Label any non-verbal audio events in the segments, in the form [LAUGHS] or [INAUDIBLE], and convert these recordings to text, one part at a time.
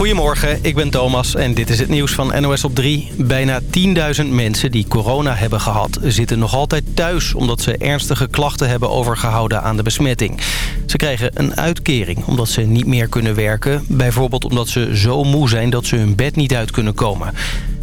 Goedemorgen, ik ben Thomas en dit is het nieuws van NOS op 3. Bijna 10.000 mensen die corona hebben gehad zitten nog altijd thuis... omdat ze ernstige klachten hebben overgehouden aan de besmetting. Ze krijgen een uitkering omdat ze niet meer kunnen werken. Bijvoorbeeld omdat ze zo moe zijn dat ze hun bed niet uit kunnen komen.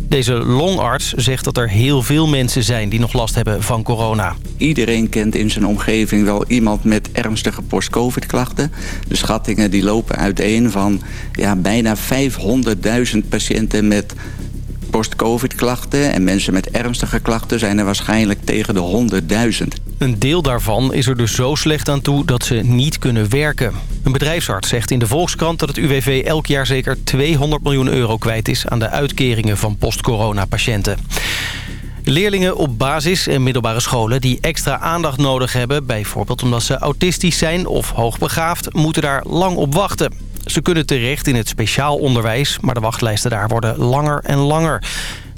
Deze longarts zegt dat er heel veel mensen zijn die nog last hebben van corona. Iedereen kent in zijn omgeving wel iemand met ernstige post-covid klachten. De schattingen die lopen uiteen van ja, bijna 500.000 patiënten met post-covid-klachten... en mensen met ernstige klachten zijn er waarschijnlijk tegen de 100.000. Een deel daarvan is er dus zo slecht aan toe dat ze niet kunnen werken. Een bedrijfsarts zegt in de Volkskrant dat het UWV elk jaar zeker 200 miljoen euro kwijt is... aan de uitkeringen van post-corona-patiënten. Leerlingen op basis- en middelbare scholen die extra aandacht nodig hebben... bijvoorbeeld omdat ze autistisch zijn of hoogbegaafd... moeten daar lang op wachten. Ze kunnen terecht in het speciaal onderwijs, maar de wachtlijsten daar worden langer en langer.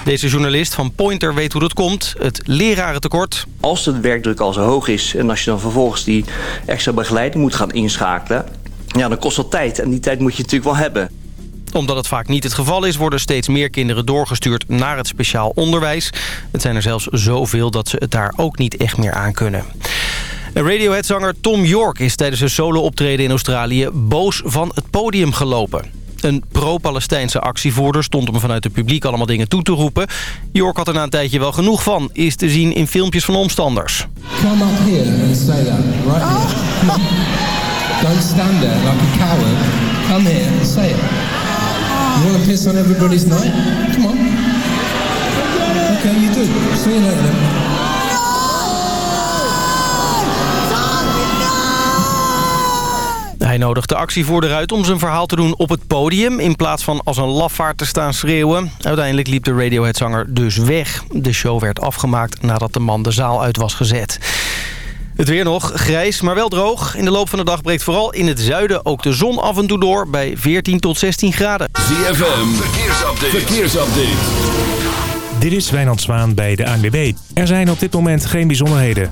Deze journalist van Pointer weet hoe dat komt. Het lerarentekort. Als de werkdruk al zo hoog is en als je dan vervolgens die extra begeleiding moet gaan inschakelen... Ja, dan kost dat tijd en die tijd moet je natuurlijk wel hebben omdat het vaak niet het geval is, worden steeds meer kinderen doorgestuurd naar het speciaal onderwijs. Het zijn er zelfs zoveel dat ze het daar ook niet echt meer aan kunnen. Radiohead-zanger Tom York is tijdens een solo-optreden in Australië boos van het podium gelopen. Een pro-Palestijnse actievoerder stond hem vanuit het publiek allemaal dingen toe te roepen. York had er na een tijdje wel genoeg van, is te zien in filmpjes van omstanders. Come up here and say that, right here. [LAUGHS] Don't stand there like a coward. Come here and say it. You want to piss on everybody's night? Come on. Okay, you do. See you later nodigt de actievoerder uit om zijn verhaal te doen op het podium... in plaats van als een lafaard te staan schreeuwen. Uiteindelijk liep de Radiohead-zanger dus weg. De show werd afgemaakt nadat de man de zaal uit was gezet. Het weer nog, grijs, maar wel droog. In de loop van de dag breekt vooral in het zuiden ook de zon af en toe door... bij 14 tot 16 graden. ZFM, verkeersupdate. verkeersupdate. Dit is Wijnand Zwaan bij de ANWB. Er zijn op dit moment geen bijzonderheden.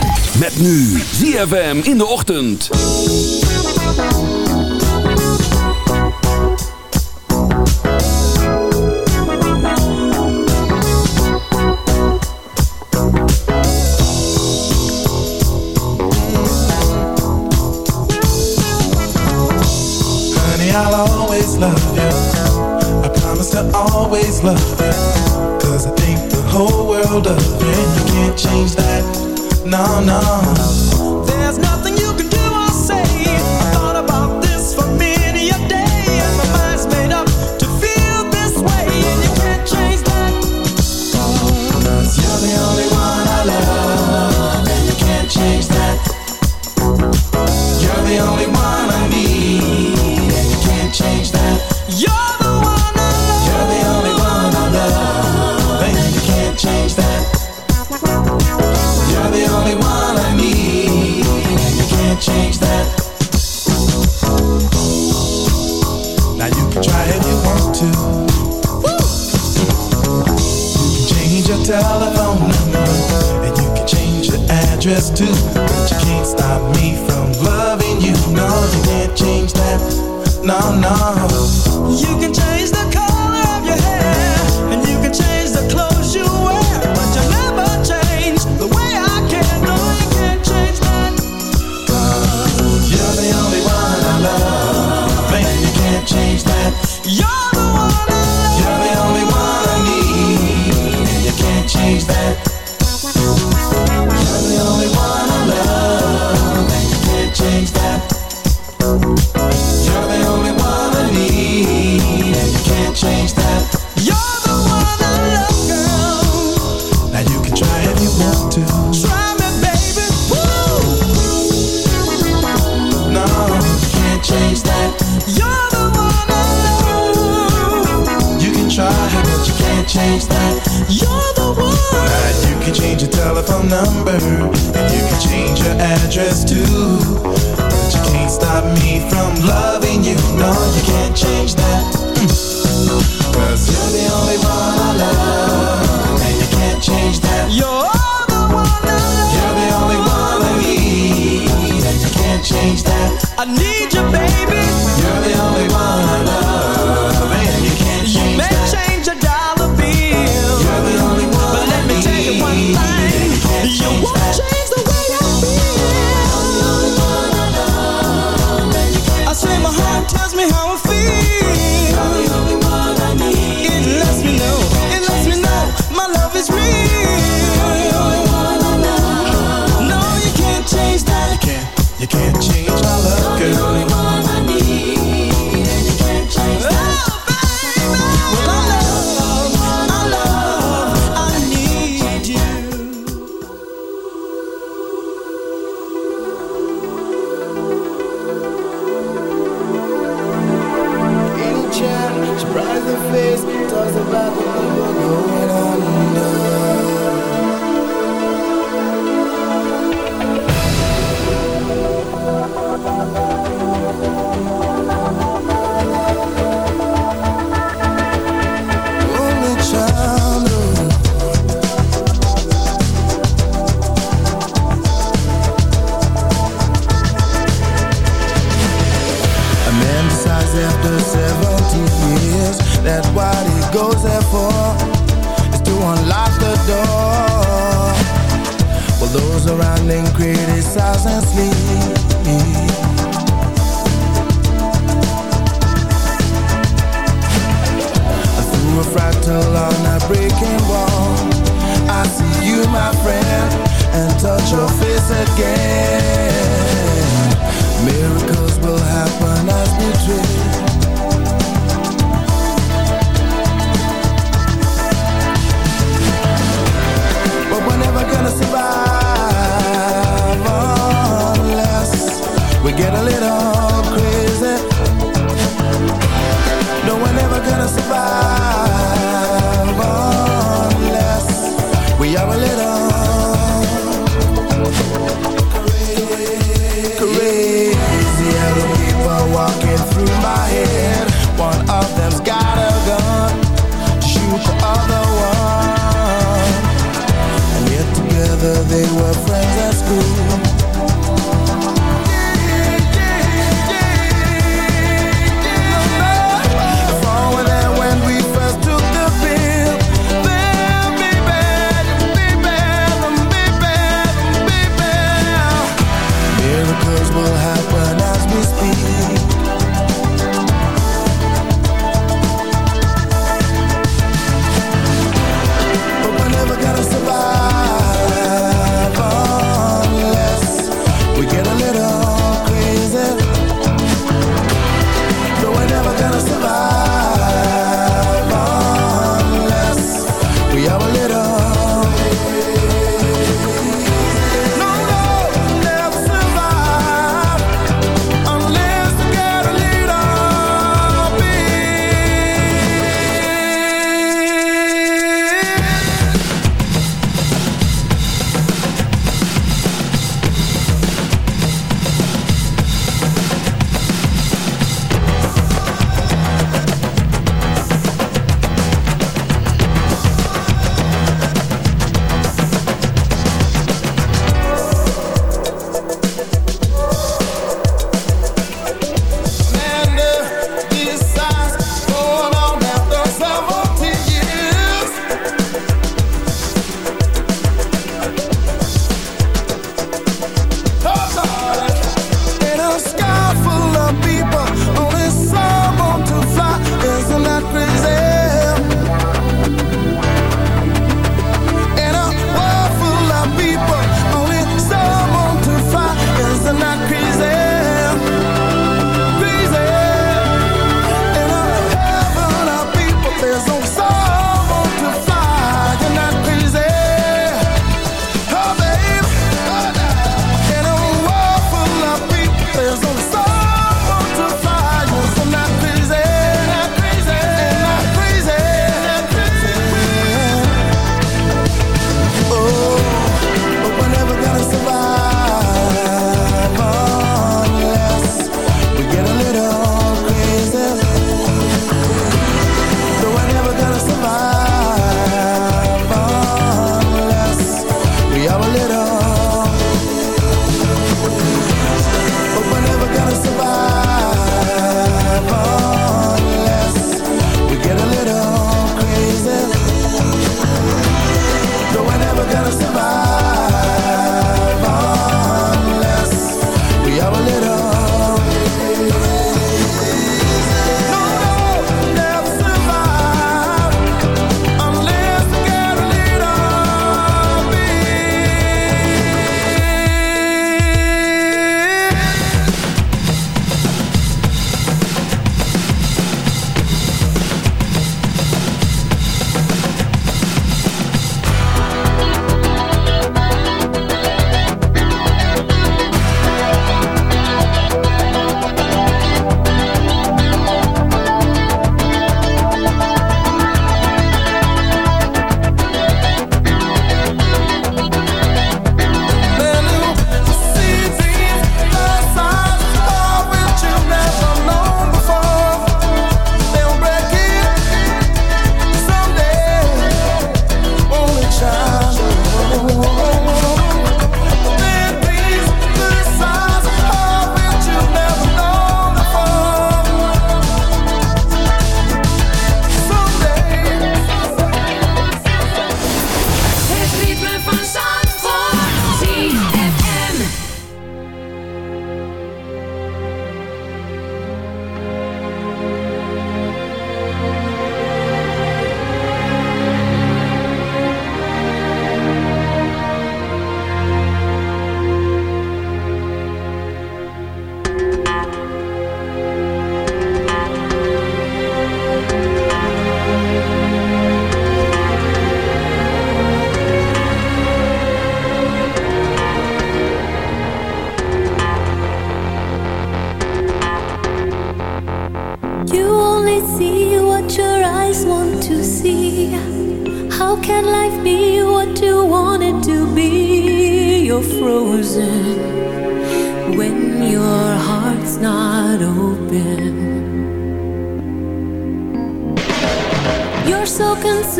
Met nu ZFM in de ochtend. I'll always love you. I promise to always love you. Cause I think the whole world of you can't change that. No, no.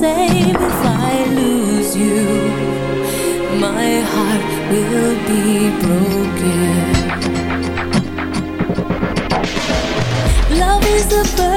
same if I lose you. My heart will be broken. Love is the first.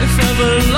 Wretched life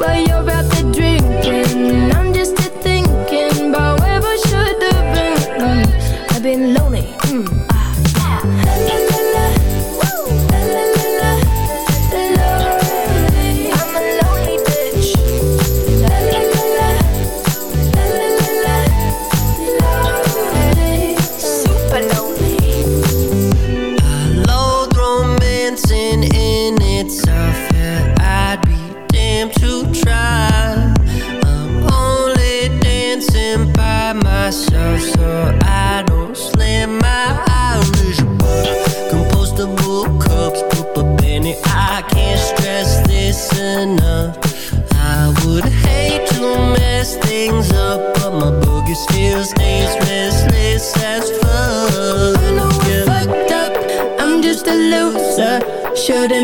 While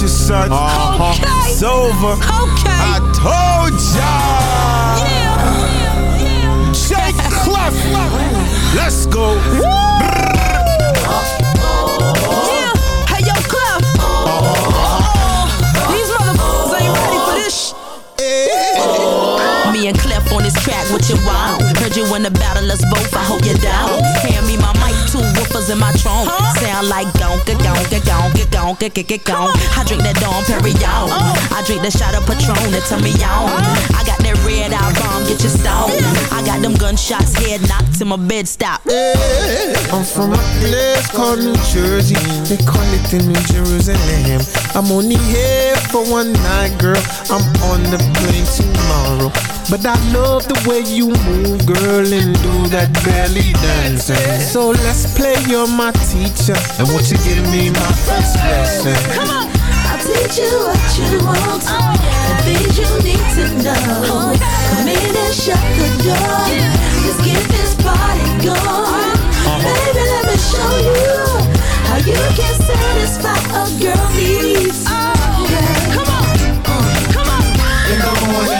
with the preacher's son. Uh-huh. Okay. It's over. Okay. I told. Shake. Let's go. Yeah. Hey, yo, Clef. These motherfuckers ain't ready for this. Me and Clef on this track, what you want? Heard you in the battle, us both, I hope you're down. Hand me my mic, two woofers in my trunk. Sound like gonka, gonka, gonka, gonka, gonka, gonka. I drink that Dom Perignon. Oh. I drink the shot of Patron that turn me on. I got that red eye bomb, get you stoned. I got them gunshots, head knocked to my bed stop. I'm from a place called New Jersey. They call it the New Jerusalem. I'm only here for one night, girl. I'm on the plane tomorrow. But I love the way you move, girl, and do that belly dancing. So let's play, you're my teacher. And won't you give me my first lesson? Come on. I'll teach you what you want and things you need to know. Come in and shut the door. Let's get this party going. Uh-huh. Baby, let me show you how you can satisfy a girl needs. Yeah. Come on, come on. In the morning,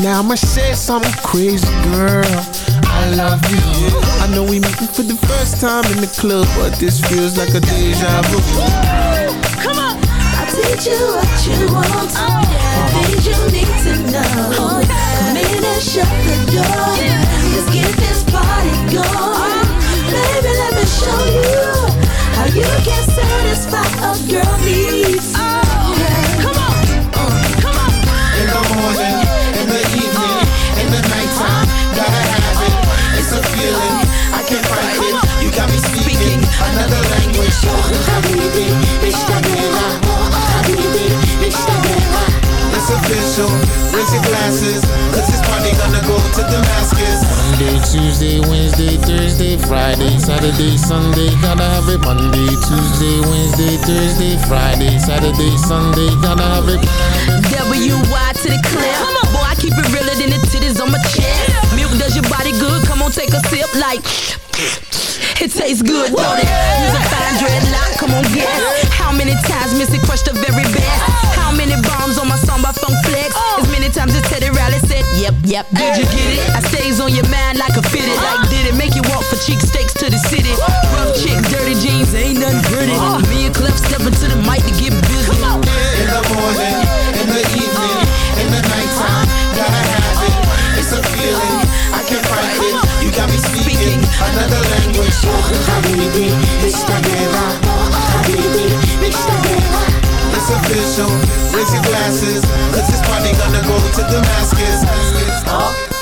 Now I'ma say something crazy, girl. I love you. I know we meeting for the first time in the club, but this feels like a deja vu. Come on. I'll teach you what you want. Oh. The things you need to know. Oh, Come in and shut the door. Let's get this party going. Uh-huh. Baby, let me show you how you can satisfy a girl needs. Official, raise your glasses, cause this party gonna go to Damascus. Monday, Tuesday, Wednesday, Thursday, Friday, Saturday, Sunday, gotta have it. Monday, Tuesday, Wednesday, Thursday, Friday, Saturday, Sunday, gotta have it. W-Y to the clear. Boy, I keep it realer than the titties on my chest. Milk does your body good. Come on, take a sip like. It tastes good, don't it? Use a fine dreadlock, come on, guess. How many times Missy crushed the very best? Oh. How many bombs on my song by Funk Flex? As many times as Teddy Riley said, yep, yep. Did you get it? I stays on your mind like a fitted. Like, did it make you walk for cheek steaks to the city? Rough chick, dirty jeans, ain't nothing pretty. Me and Clef stepping to the mic to get busy. In the morning, in the evening, in the nighttime, gotta have it. It's a feeling, I can't fight it. You got me speaking another language. Habibi, Ishtabela, Habibi, Ishtabela. It's official, raise your glasses, cause this party gonna go to Damascus.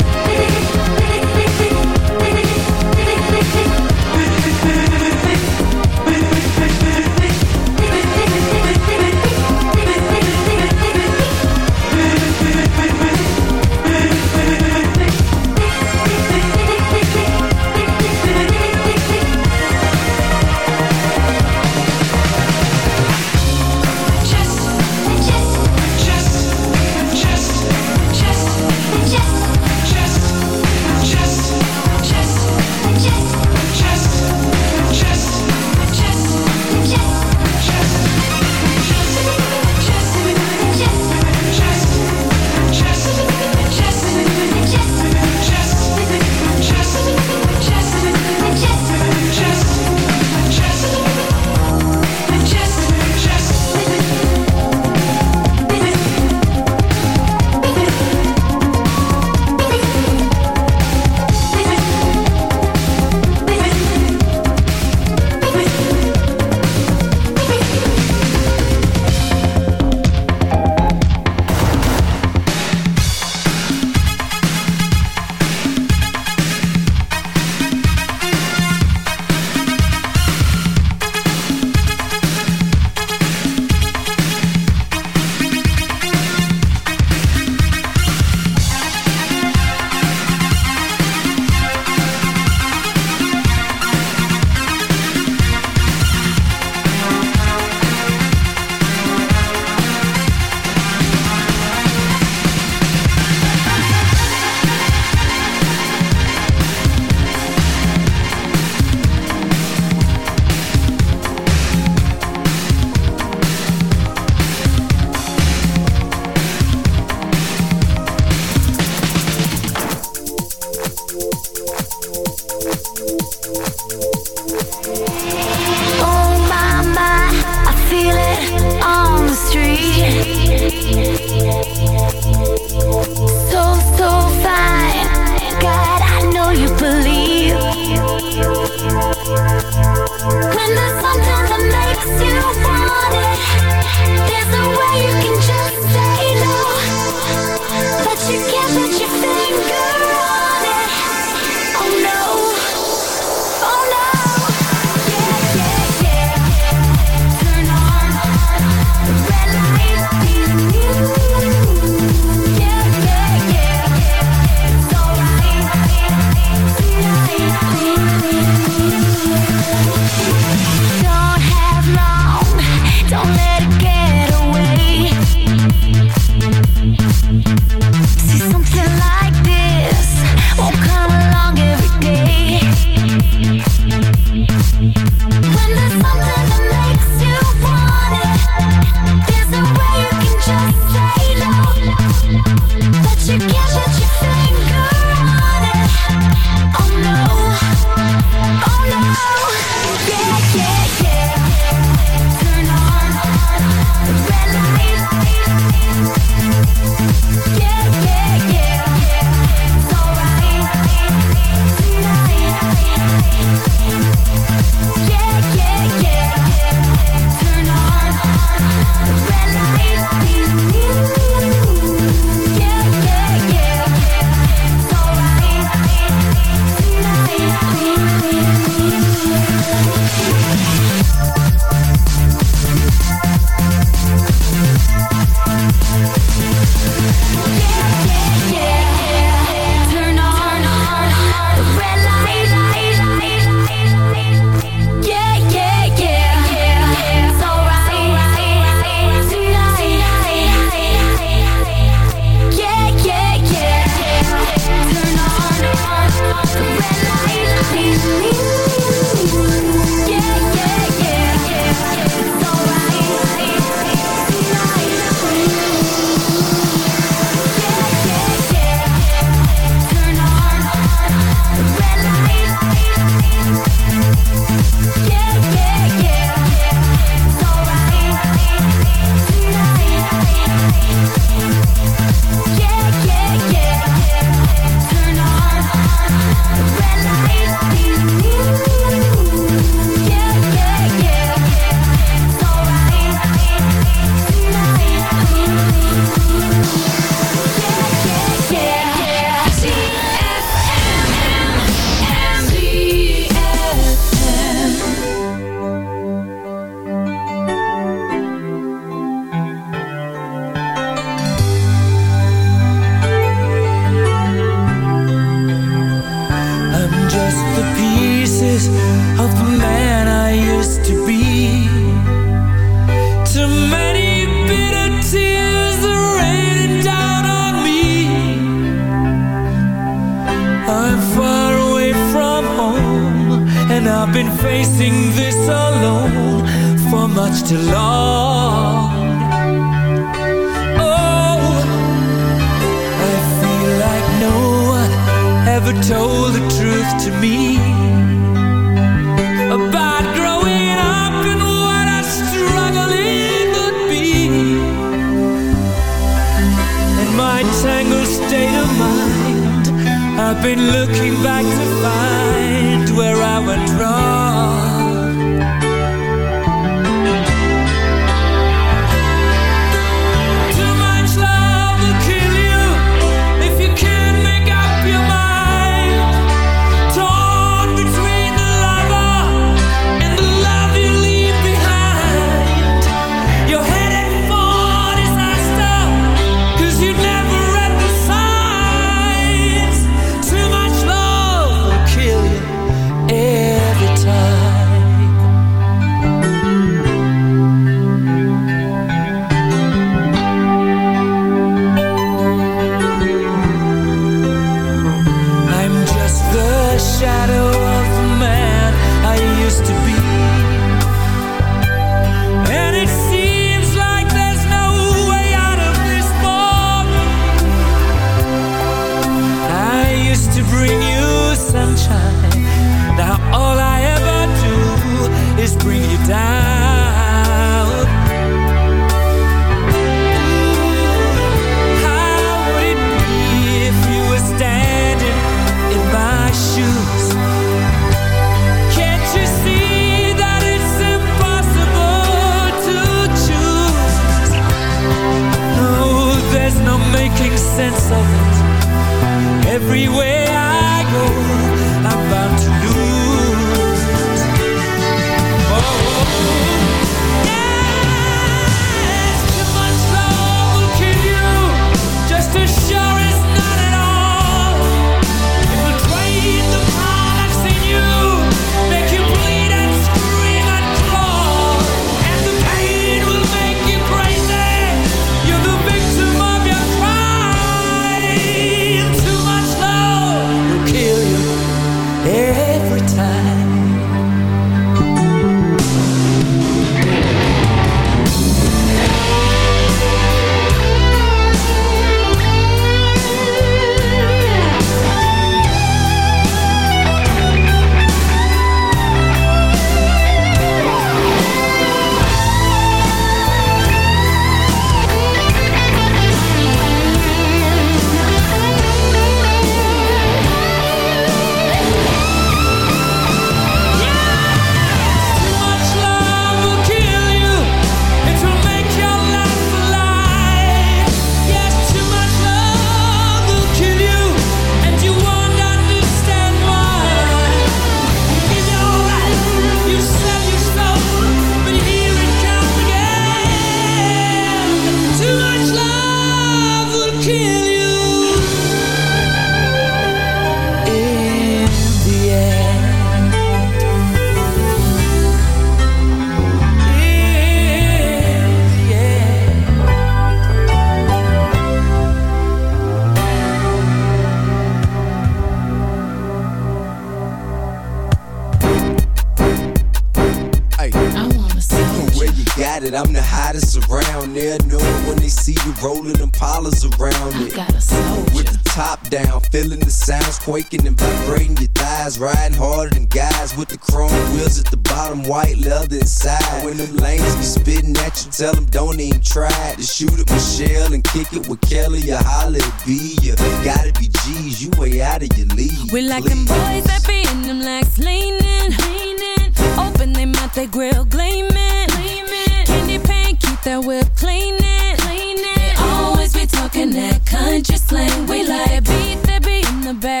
Quaking and vibrating your thighs. Riding harder than guys with the chrome wheels at the bottom, white leather inside. When them lanes be spitting at you, tell them don't even try to shoot at Michelle and kick it with Kelly or holla at B. You gotta be G's, you way out of your league. We like them boys that be in them legs leaning, leaning. Open they mouth, they grill gleaming, gleaming. Candy paint, keep that whip cleaning, cleaning. They always be talking that country slang. We like beat, that beat in the back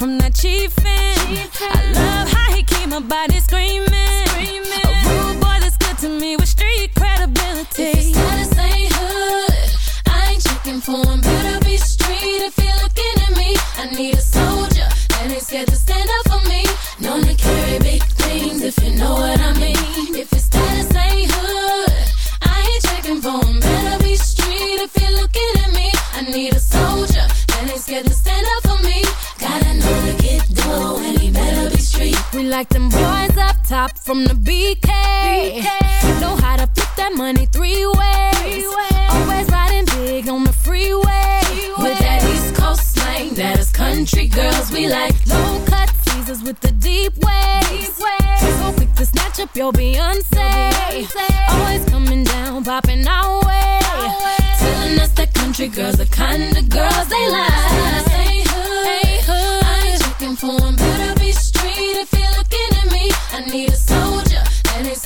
from that chiefin'. I love how he keep my body screaming. A rude boy that's good to me with street credibility. If his status ain't hood, I ain't checking for him. Better be street if you're looking at me. I need a soldier that ain't scared to stand up for me. Known to carry big things if you know what I mean. If like them boys up top from the BK. Know how to flip that money three ways. Always riding big on the freeway. With that East Coast slang, that is country girls we like. Low cut teasers with the deep waves. So quick to snatch up your Beyonce. Always coming down, popping our way. Telling us that country girls the kind of girls they like. Ain't hood, I ain't checking for 'em.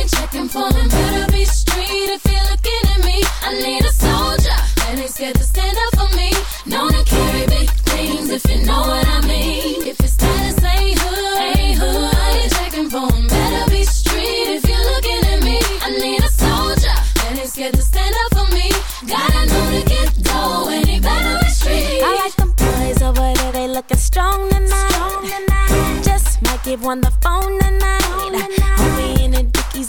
ain't checking for. Better be street if you're looking at me. I need a soldier that ain't scared to stand up for me. Known to carry big things if you know what I mean. If it's status ain't hood, ain't hood. I ain't checking for. Better be street if you're looking at me. I need a soldier that ain't scared to stand up for me. Gotta to get and he better be. I like them boys over there, they looking strong tonight. Strong tonight. Just might give one the phone tonight.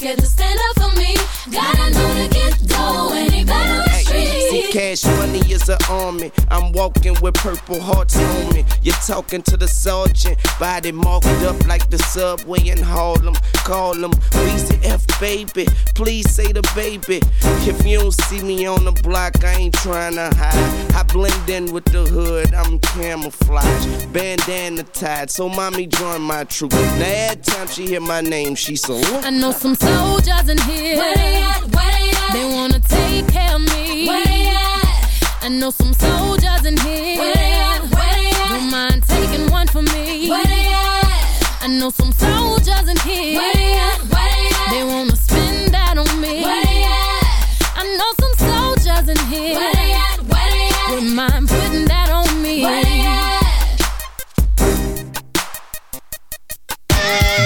scared to stand up cash money is an army. I'm walking with purple hearts on me. You're talking to the sergeant, body marked up like the subway in Harlem. Call him Weezy F, baby. Please say the baby. If you don't see me on the block, I ain't trying to hide. I blend in with the hood, I'm camouflage. Bandana tied, so mommy join my troop. Now, every time she hear my name, she so. I know some soldiers in here. Where they at? Where they at? They wanna take care of me. Where they at? I know some soldiers in here. Where they at? Where they at? Don't mind taking one for me. Where they at? I know some soldiers in here. Where they at? Where they at? They wanna spend that on me. Where they at? I know some soldiers in here. Where they at? Where they at? Don't mind putting that on me. Where they at?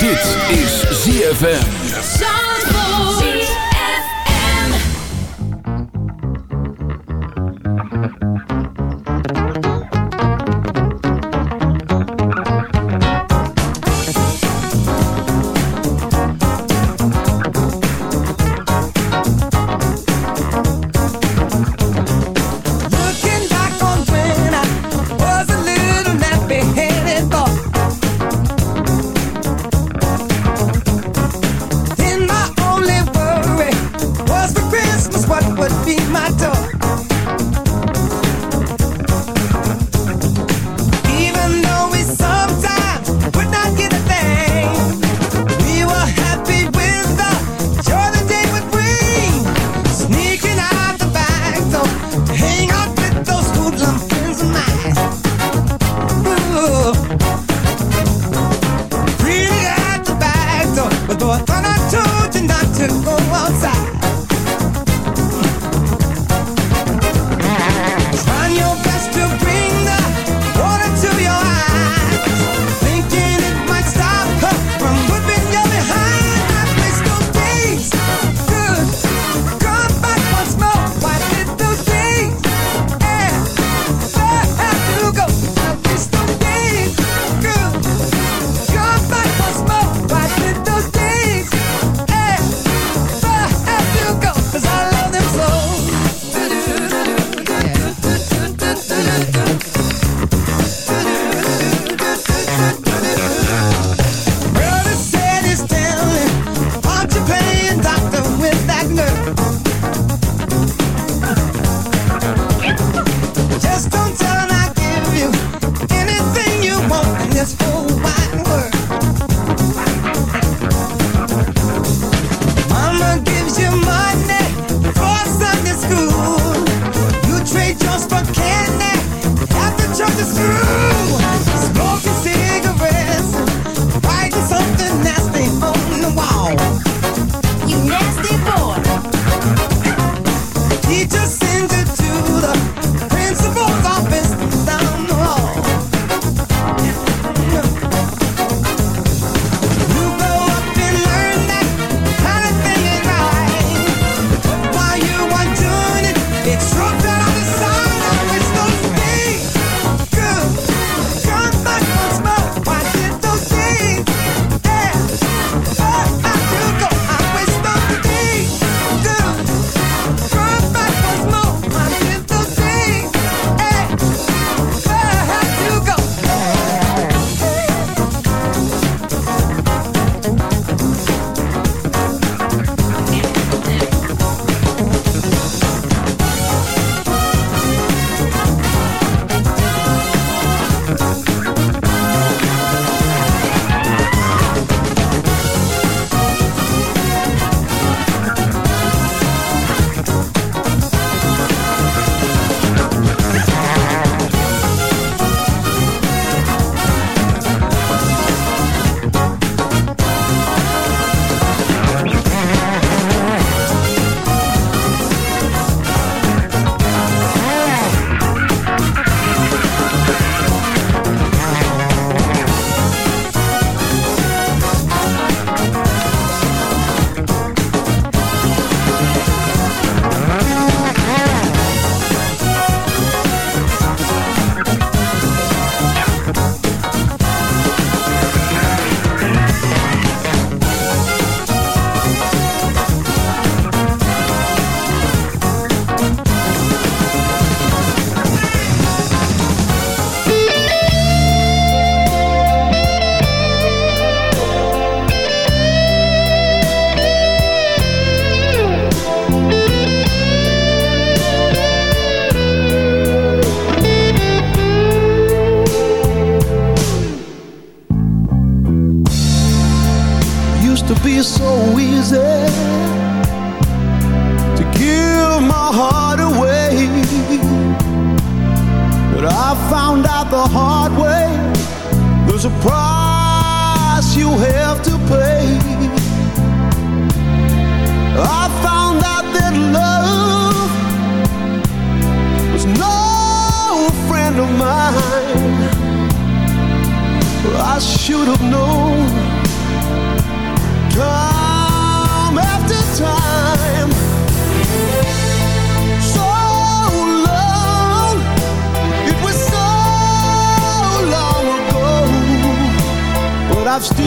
Dit is ZFM.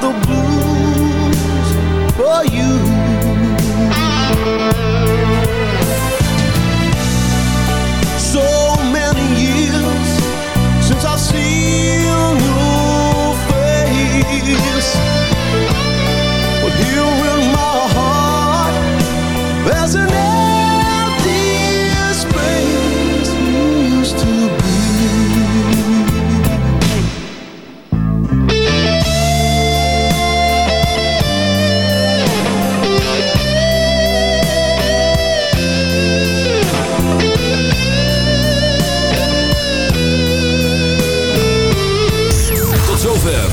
the blues for you.